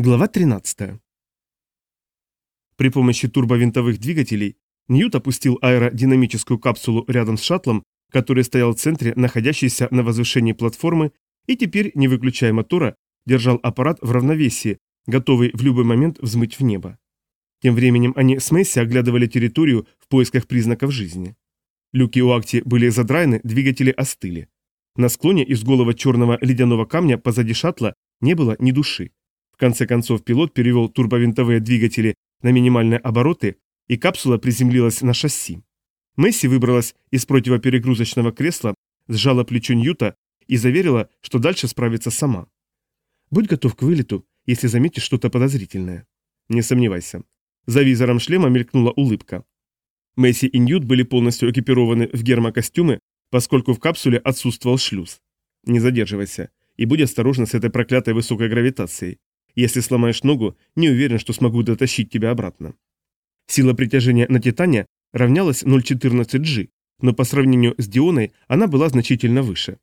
Глава 13. При помощи турбовинтовых двигателей Ньют опустил аэродинамическую капсулу рядом с шаттлом, который стоял в центре находящейся на возвышении платформы, и теперь, не выключая мотора, держал аппарат в равновесии, готовый в любой момент взмыть в небо. Тем временем они с Месси оглядывали территорию в поисках признаков жизни. Люки у Акти были задраены, двигатели остыли. На склоне из голого черного ледяного камня позади шаттла не было ни души. В конце концов пилот перевел турбовинтовые двигатели на минимальные обороты, и капсула приземлилась на шасси. Месси выбралась из противоперегрузочного кресла, сжала плечо Ньюта и заверила, что дальше справится сама. «Будь готов к вылету, если заметишь что-то подозрительное». «Не сомневайся». За визором шлема мелькнула улыбка. Месси и Ньют были полностью экипированы в гермокостюмы, поскольку в капсуле отсутствовал шлюз. «Не задерживайся и будь осторожна с этой проклятой высокой гравитацией. Если сломаешь ногу, не уверен, что смогу дотащить тебя обратно. Сила притяжения на Титане равнялась 0,14G, но по сравнению с Дионой она была значительно выше.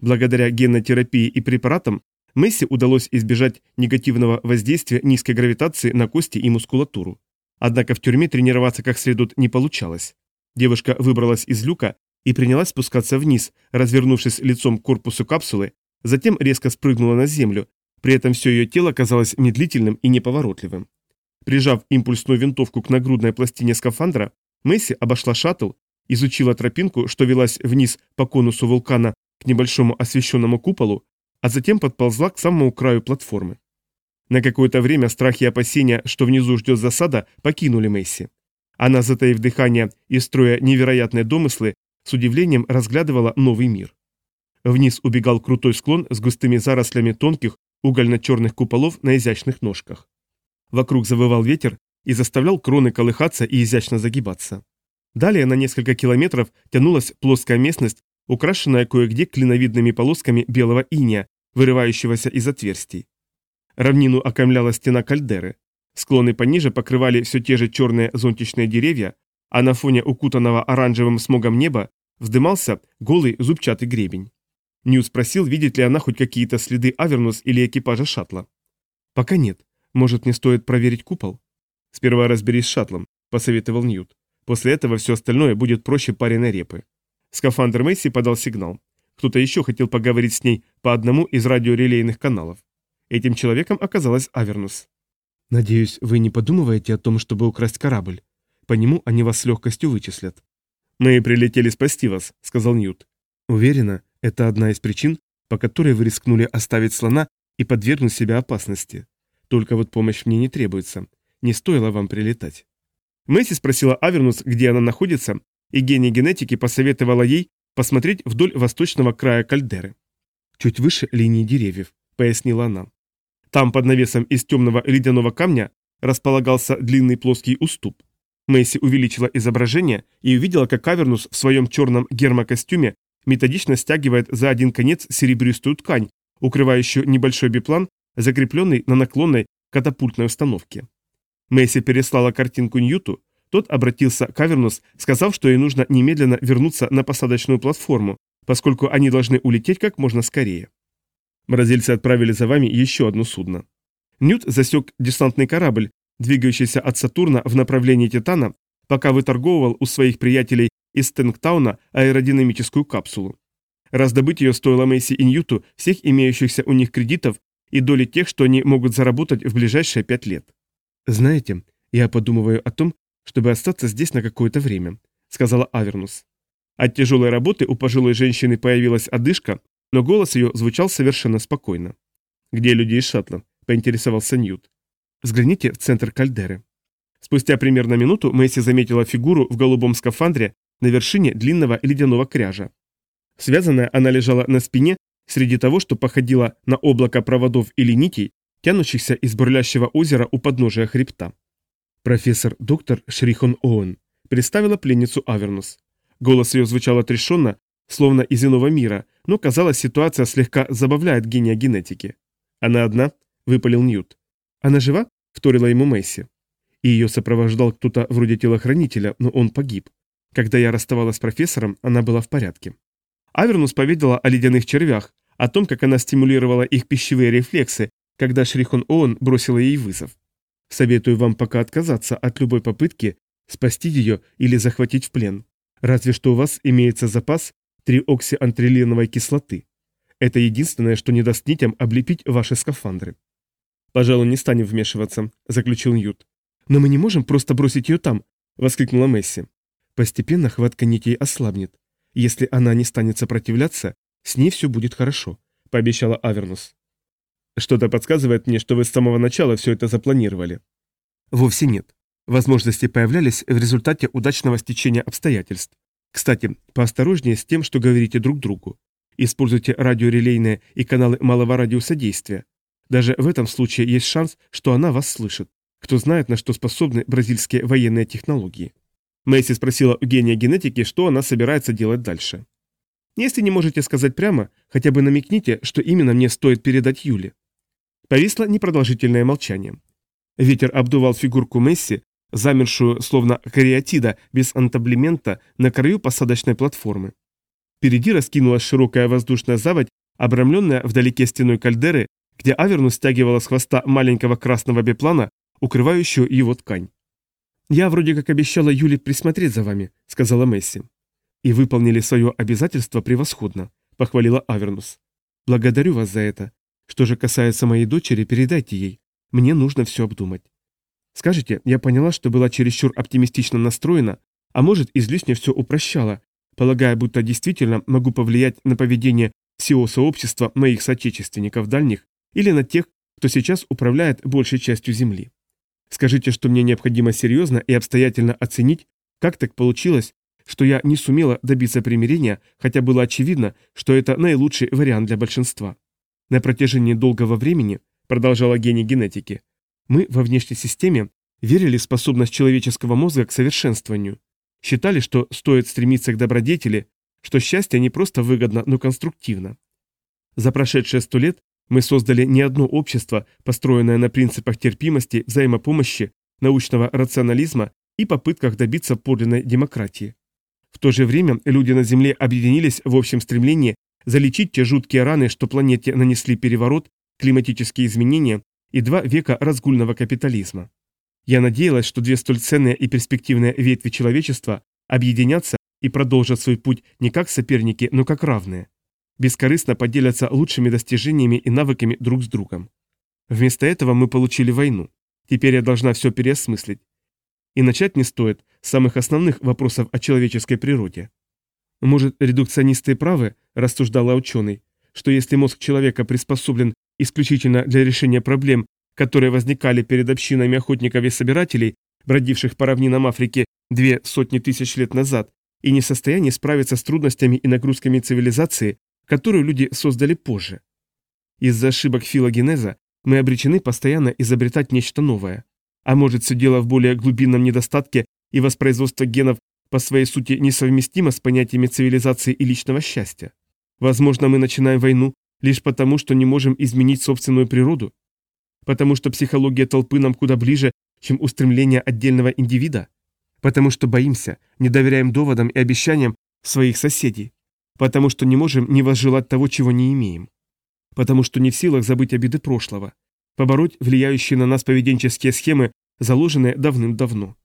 Благодаря генотерапии и препаратам Месси удалось избежать негативного воздействия низкой гравитации на кости и мускулатуру. Однако в тюрьме тренироваться как следует не получалось. Девушка выбралась из люка и принялась спускаться вниз, развернувшись лицом к корпусу капсулы, затем резко спрыгнула на землю, при этом все ее тело казалось медлительным и неповоротливым. Прижав импульсную винтовку к нагрудной пластине скафандра, Месси обошла шаттл, изучила тропинку, что велась вниз по конусу вулкана к небольшому освещенному куполу, а затем подползла к самому краю платформы. На какое-то время страх и опасения, что внизу ждет засада, покинули Месси. Она, затаив дыхание и строя невероятные домыслы, с удивлением разглядывала новый мир. Вниз убегал крутой склон с густыми зарослями тонких, угольно-черных куполов на изящных ножках. Вокруг завывал ветер и заставлял кроны колыхаться и изящно загибаться. Далее на несколько километров тянулась плоская местность, украшенная кое-где клиновидными полосками белого иния, вырывающегося из отверстий. Равнину окаймляла стена кальдеры. Склоны пониже покрывали все те же черные зонтичные деревья, а на фоне укутанного оранжевым смогом неба вздымался голый зубчатый гребень. Нью спросил, видит ли она хоть какие-то следы Авернус или экипажа шаттла. «Пока нет. Может, не стоит проверить купол?» «Сперва разберись с шаттлом», — посоветовал Ньют. «После этого все остальное будет проще пареной репы». Скафандр Месси подал сигнал. Кто-то еще хотел поговорить с ней по одному из радиорелейных каналов. Этим человеком оказалась Авернус. «Надеюсь, вы не подумываете о том, чтобы украсть корабль. По нему они вас с легкостью вычислят». «Мы прилетели спасти вас», — сказал Ньют. «Уверена, это одна из причин, по которой вы рискнули оставить слона и подвергнуть себя опасности. Только вот помощь мне не требуется. Не стоило вам прилетать. Месси спросила Авернус, где она находится, и гений генетики посоветовала ей посмотреть вдоль восточного края кальдеры. Чуть выше линии деревьев, пояснила она. Там под навесом из темного ледяного камня располагался длинный плоский уступ. Мэйси увеличила изображение и увидела, как Авернус в своем черном гермокостюме методично стягивает за один конец серебристую ткань, укрывающую небольшой биплан, закрепленный на наклонной катапультной установке. Месси переслала картинку Ньюту, тот обратился к Авернус, сказав, что ей нужно немедленно вернуться на посадочную платформу, поскольку они должны улететь как можно скорее. Бразильцы отправили за вами еще одно судно. Ньют засек десантный корабль, двигающийся от Сатурна в направлении Титана, пока выторговывал у своих приятелей из Тенктауна аэродинамическую капсулу. Раздобыть ее стоило Мэйси и Ньюту всех имеющихся у них кредитов и доли тех, что они могут заработать в ближайшие пять лет. «Знаете, я подумываю о том, чтобы остаться здесь на какое-то время», — сказала Авернус. От тяжелой работы у пожилой женщины появилась одышка, но голос ее звучал совершенно спокойно. «Где люди из шаттла?» — поинтересовался Ньют. «Взгляните в центр кальдеры». Спустя примерно минуту Мэйси заметила фигуру в голубом скафандре на вершине длинного ледяного кряжа. Связанная она лежала на спине среди того, что походило на облако проводов или нитей, тянущихся из бурлящего озера у подножия хребта. Профессор доктор Шрихон Оуэн представила пленницу Авернус. Голос ее звучал отрешенно, словно из иного мира, но, казалось, ситуация слегка забавляет гения генетики. «Она одна?» – выпалил Ньют. «Она жива?» – вторила ему Месси. И ее сопровождал кто-то вроде телохранителя, но он погиб. Когда я расставалась с профессором, она была в порядке. Авернус поведала о ледяных червях, о том, как она стимулировала их пищевые рефлексы, когда Шрихон Оон бросила ей вызов. Советую вам пока отказаться от любой попытки спасти ее или захватить в плен. Разве что у вас имеется запас триоксиантрилиновой кислоты. Это единственное, что не даст нитям облепить ваши скафандры. «Пожалуй, не станем вмешиваться», — заключил Ньют. «Но мы не можем просто бросить ее там», — воскликнула Месси. Постепенно хватка нитей ослабнет. Если она не станет сопротивляться, с ней все будет хорошо», — пообещала Авернус. «Что-то подсказывает мне, что вы с самого начала все это запланировали». «Вовсе нет. Возможности появлялись в результате удачного стечения обстоятельств. Кстати, поосторожнее с тем, что говорите друг другу. Используйте радиорелейные и каналы малого радиуса действия. Даже в этом случае есть шанс, что она вас слышит. Кто знает, на что способны бразильские военные технологии. Мэйси спросила у гения генетики, что она собирается делать дальше. Если не можете сказать прямо, хотя бы намекните, что именно мне стоит передать Юле. Повисло непродолжительное молчание. Ветер обдувал фигурку Месси, замершую, словно кариатида, без антаблемента, на краю посадочной платформы. Впереди раскинулась широкая воздушная заводь, обрамленная вдалеке стеной кальдеры, где Аверну стягивала с хвоста маленького красного биплана, укрывающую его ткань. «Я вроде как обещала Юле присмотреть за вами», — сказала Месси. «И выполнили свое обязательство превосходно», — похвалила Авернус. «Благодарю вас за это. Что же касается моей дочери, передайте ей. Мне нужно все обдумать». Скажите, я поняла, что была чересчур оптимистично настроена, а может, излишне все упрощала, полагая, будто действительно могу повлиять на поведение всего сообщества моих соотечественников дальних или на тех, кто сейчас управляет большей частью Земли. Скажите, что мне необходимо серьезно и обстоятельно оценить, как так получилось, что я не сумела добиться примирения, хотя было очевидно, что это наилучший вариант для большинства. На протяжении долгого времени, продолжала гений генетики, мы во внешней системе верили в способность человеческого мозга к совершенствованию, считали, что стоит стремиться к добродетели, что счастье не просто выгодно, но конструктивно. За прошедшие сто лет мы создали не одно общество, построенное на принципах терпимости, взаимопомощи, научного рационализма и попытках добиться подлинной демократии. В то же время люди на Земле объединились в общем стремлении залечить те жуткие раны, что планете нанесли переворот, климатические изменения и два века разгульного капитализма. Я надеялась, что две столь ценные и перспективные ветви человечества объединятся и продолжат свой путь не как соперники, но как равные бескорыстно поделятся лучшими достижениями и навыками друг с другом. Вместо этого мы получили войну. Теперь я должна все переосмыслить. И начать не стоит с самых основных вопросов о человеческой природе. Может, редукционисты правы, рассуждала ученый, что если мозг человека приспособлен исключительно для решения проблем, которые возникали перед общинами охотников и собирателей, бродивших по равнинам Африки две сотни тысяч лет назад, и не в состоянии справиться с трудностями и нагрузками цивилизации, которую люди создали позже. Из-за ошибок филогенеза мы обречены постоянно изобретать нечто новое. А может, все дело в более глубинном недостатке и воспроизводство генов по своей сути несовместимо с понятиями цивилизации и личного счастья. Возможно, мы начинаем войну лишь потому, что не можем изменить собственную природу, потому что психология толпы нам куда ближе, чем устремление отдельного индивида, потому что боимся, не доверяем доводам и обещаниям своих соседей, Потому что не можем не возжелать того, чего не имеем. Потому что не в силах забыть обиды прошлого. Побороть влияющие на нас поведенческие схемы, заложенные давным-давно.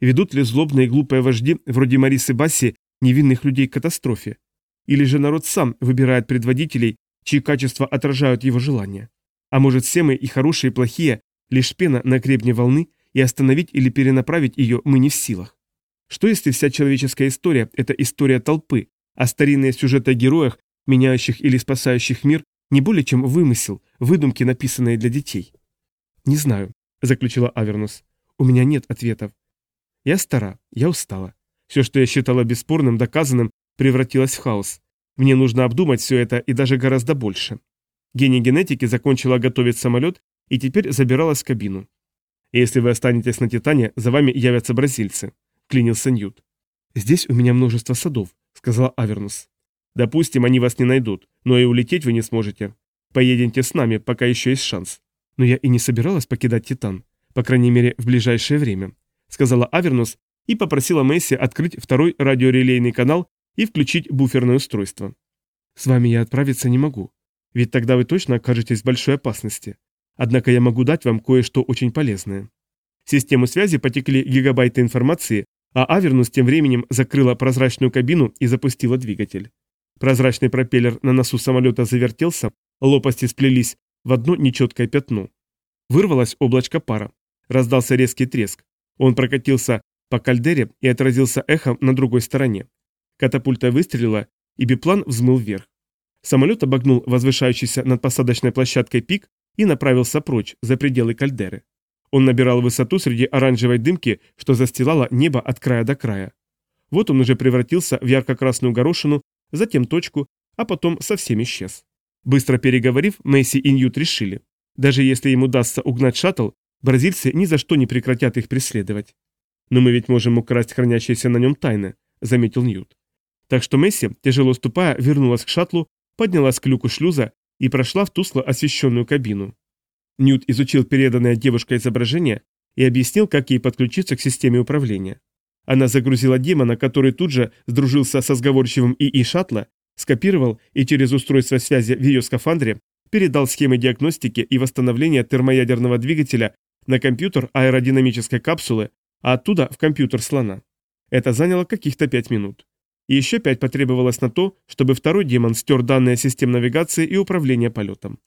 Ведут ли злобные и глупые вожди, вроде Марисы Басси, невинных людей к катастрофе? Или же народ сам выбирает предводителей, чьи качества отражают его желания? А может, все мы и хорошие, и плохие, лишь пена на гребне волны, и остановить или перенаправить ее мы не в силах? Что если вся человеческая история – это история толпы, а старинные сюжеты о героях, меняющих или спасающих мир, не более чем вымысел, выдумки, написанные для детей. «Не знаю», — заключила Авернус. «У меня нет ответов. Я стара, я устала. Все, что я считала бесспорным, доказанным, превратилось в хаос. Мне нужно обдумать все это и даже гораздо больше». Гений генетики закончила готовить самолет и теперь забиралась в кабину. «Если вы останетесь на Титане, за вами явятся бразильцы», — клянился Ньют. «Здесь у меня множество садов, — сказала Авернус. «Допустим, они вас не найдут, но и улететь вы не сможете. Поедете с нами, пока еще есть шанс». «Но я и не собиралась покидать Титан, по крайней мере, в ближайшее время», — сказала Авернус и попросила Месси открыть второй радиорелейный канал и включить буферное устройство. «С вами я отправиться не могу, ведь тогда вы точно окажетесь в большой опасности. Однако я могу дать вам кое-что очень полезное. В систему связи потекли гигабайты информации, а Авернус тем временем закрыла прозрачную кабину и запустила двигатель. Прозрачный пропеллер на носу самолета завертелся, лопасти сплелись в одно нечеткое пятно. Вырвалось облачко пара. Раздался резкий треск. Он прокатился по кальдере и отразился эхом на другой стороне. Катапульта выстрелила, и биплан взмыл вверх. Самолет обогнул возвышающийся над посадочной площадкой пик и направился прочь, за пределы кальдеры. Он набирал высоту среди оранжевой дымки, что застилало небо от края до края. Вот он уже превратился в ярко-красную горошину, затем точку, а потом совсем исчез. Быстро переговорив, Мэйси и Ньют решили. Даже если им удастся угнать шаттл, бразильцы ни за что не прекратят их преследовать. «Но мы ведь можем украсть хранящиеся на нем тайны», — заметил Ньют. Так что Месси, тяжело ступая, вернулась к шаттлу, поднялась к люку шлюза и прошла в тусло освещенную кабину. Ньют изучил переданное девушкой изображение и объяснил, как ей подключиться к системе управления. Она загрузила демона, который тут же сдружился со сговорчивым ИИ шаттла, скопировал и через устройство связи в ее скафандре передал схемы диагностики и восстановления термоядерного двигателя на компьютер аэродинамической капсулы, а оттуда в компьютер слона. Это заняло каких-то пять минут. И еще пять потребовалось на то, чтобы второй демон стер данные систем навигации и управления полетом.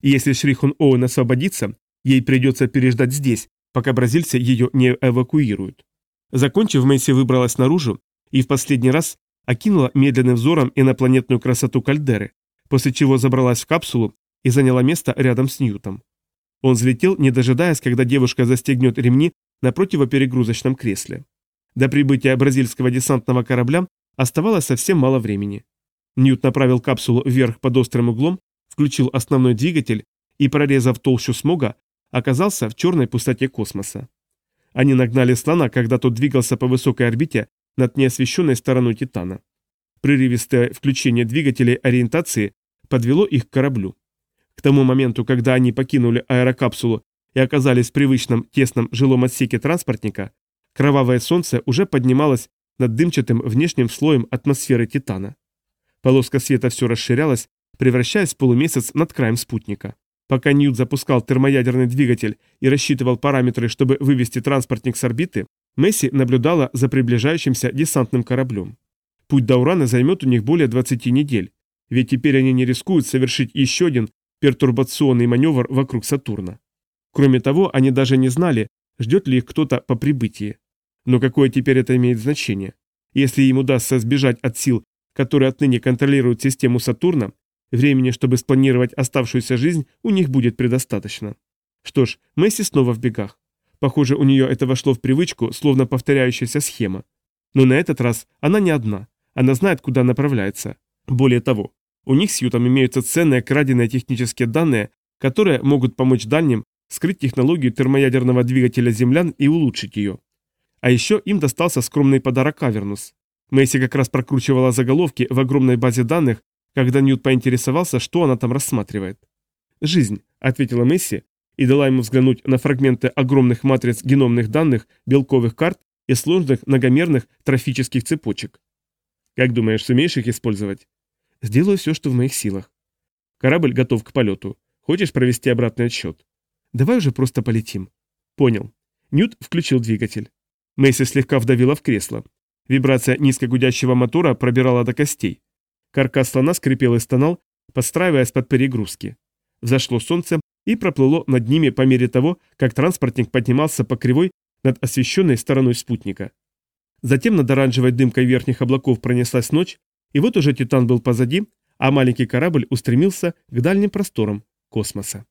И если Шрихон Оуэн освободится, ей придется переждать здесь, пока бразильцы ее не эвакуируют. Закончив, Мэйси выбралась наружу и в последний раз окинула медленным взором инопланетную красоту кальдеры, после чего забралась в капсулу и заняла место рядом с Ньютом. Он взлетел, не дожидаясь, когда девушка застегнет ремни на противоперегрузочном кресле. До прибытия бразильского десантного корабля оставалось совсем мало времени. Ньют направил капсулу вверх под острым углом, включил основной двигатель и, прорезав толщу смога, оказался в черной пустоте космоса. Они нагнали слона, когда тот двигался по высокой орбите над неосвещенной стороной Титана. Прерывистое включение двигателей ориентации подвело их к кораблю. К тому моменту, когда они покинули аэрокапсулу и оказались в привычном тесном жилом отсеке транспортника, кровавое солнце уже поднималось над дымчатым внешним слоем атмосферы Титана. Полоска света все расширялась, превращаясь в полумесяц над краем спутника. Пока Ньют запускал термоядерный двигатель и рассчитывал параметры, чтобы вывести транспортник с орбиты, Месси наблюдала за приближающимся десантным кораблем. Путь до Урана займет у них более 20 недель, ведь теперь они не рискуют совершить еще один пертурбационный маневр вокруг Сатурна. Кроме того, они даже не знали, ждет ли их кто-то по прибытии. Но какое теперь это имеет значение? Если им удастся сбежать от сил, которые отныне контролируют систему Сатурна, времени, чтобы спланировать оставшуюся жизнь, у них будет предостаточно. Что ж, Месси снова в бегах. Похоже, у нее это вошло в привычку, словно повторяющаяся схема. Но на этот раз она не одна. Она знает, куда направляется. Более того, у них с Ютом имеются ценные краденые технические данные, которые могут помочь дальним скрыть технологию термоядерного двигателя землян и улучшить ее. А еще им достался скромный подарок Авернус. Мэйси как раз прокручивала заголовки в огромной базе данных, когда Ньют поинтересовался, что она там рассматривает. «Жизнь», — ответила Мэйси и дала ему взглянуть на фрагменты огромных матриц геномных данных, белковых карт и сложных многомерных трофических цепочек. «Как думаешь, сумеешь их использовать?» «Сделаю все, что в моих силах». «Корабль готов к полету. Хочешь провести обратный отсчет?» «Давай уже просто полетим». «Понял». Ньют включил двигатель. Мэйси слегка вдавила в кресло. Вибрация низкогудящего мотора пробирала до костей. Каркас слона скрипел и стонал, подстраиваясь под перегрузки. Взошло солнце и проплыло над ними по мере того, как транспортник поднимался по кривой над освещенной стороной спутника. Затем над оранжевой дымкой верхних облаков пронеслась ночь, и вот уже Титан был позади, а маленький корабль устремился к дальним просторам космоса.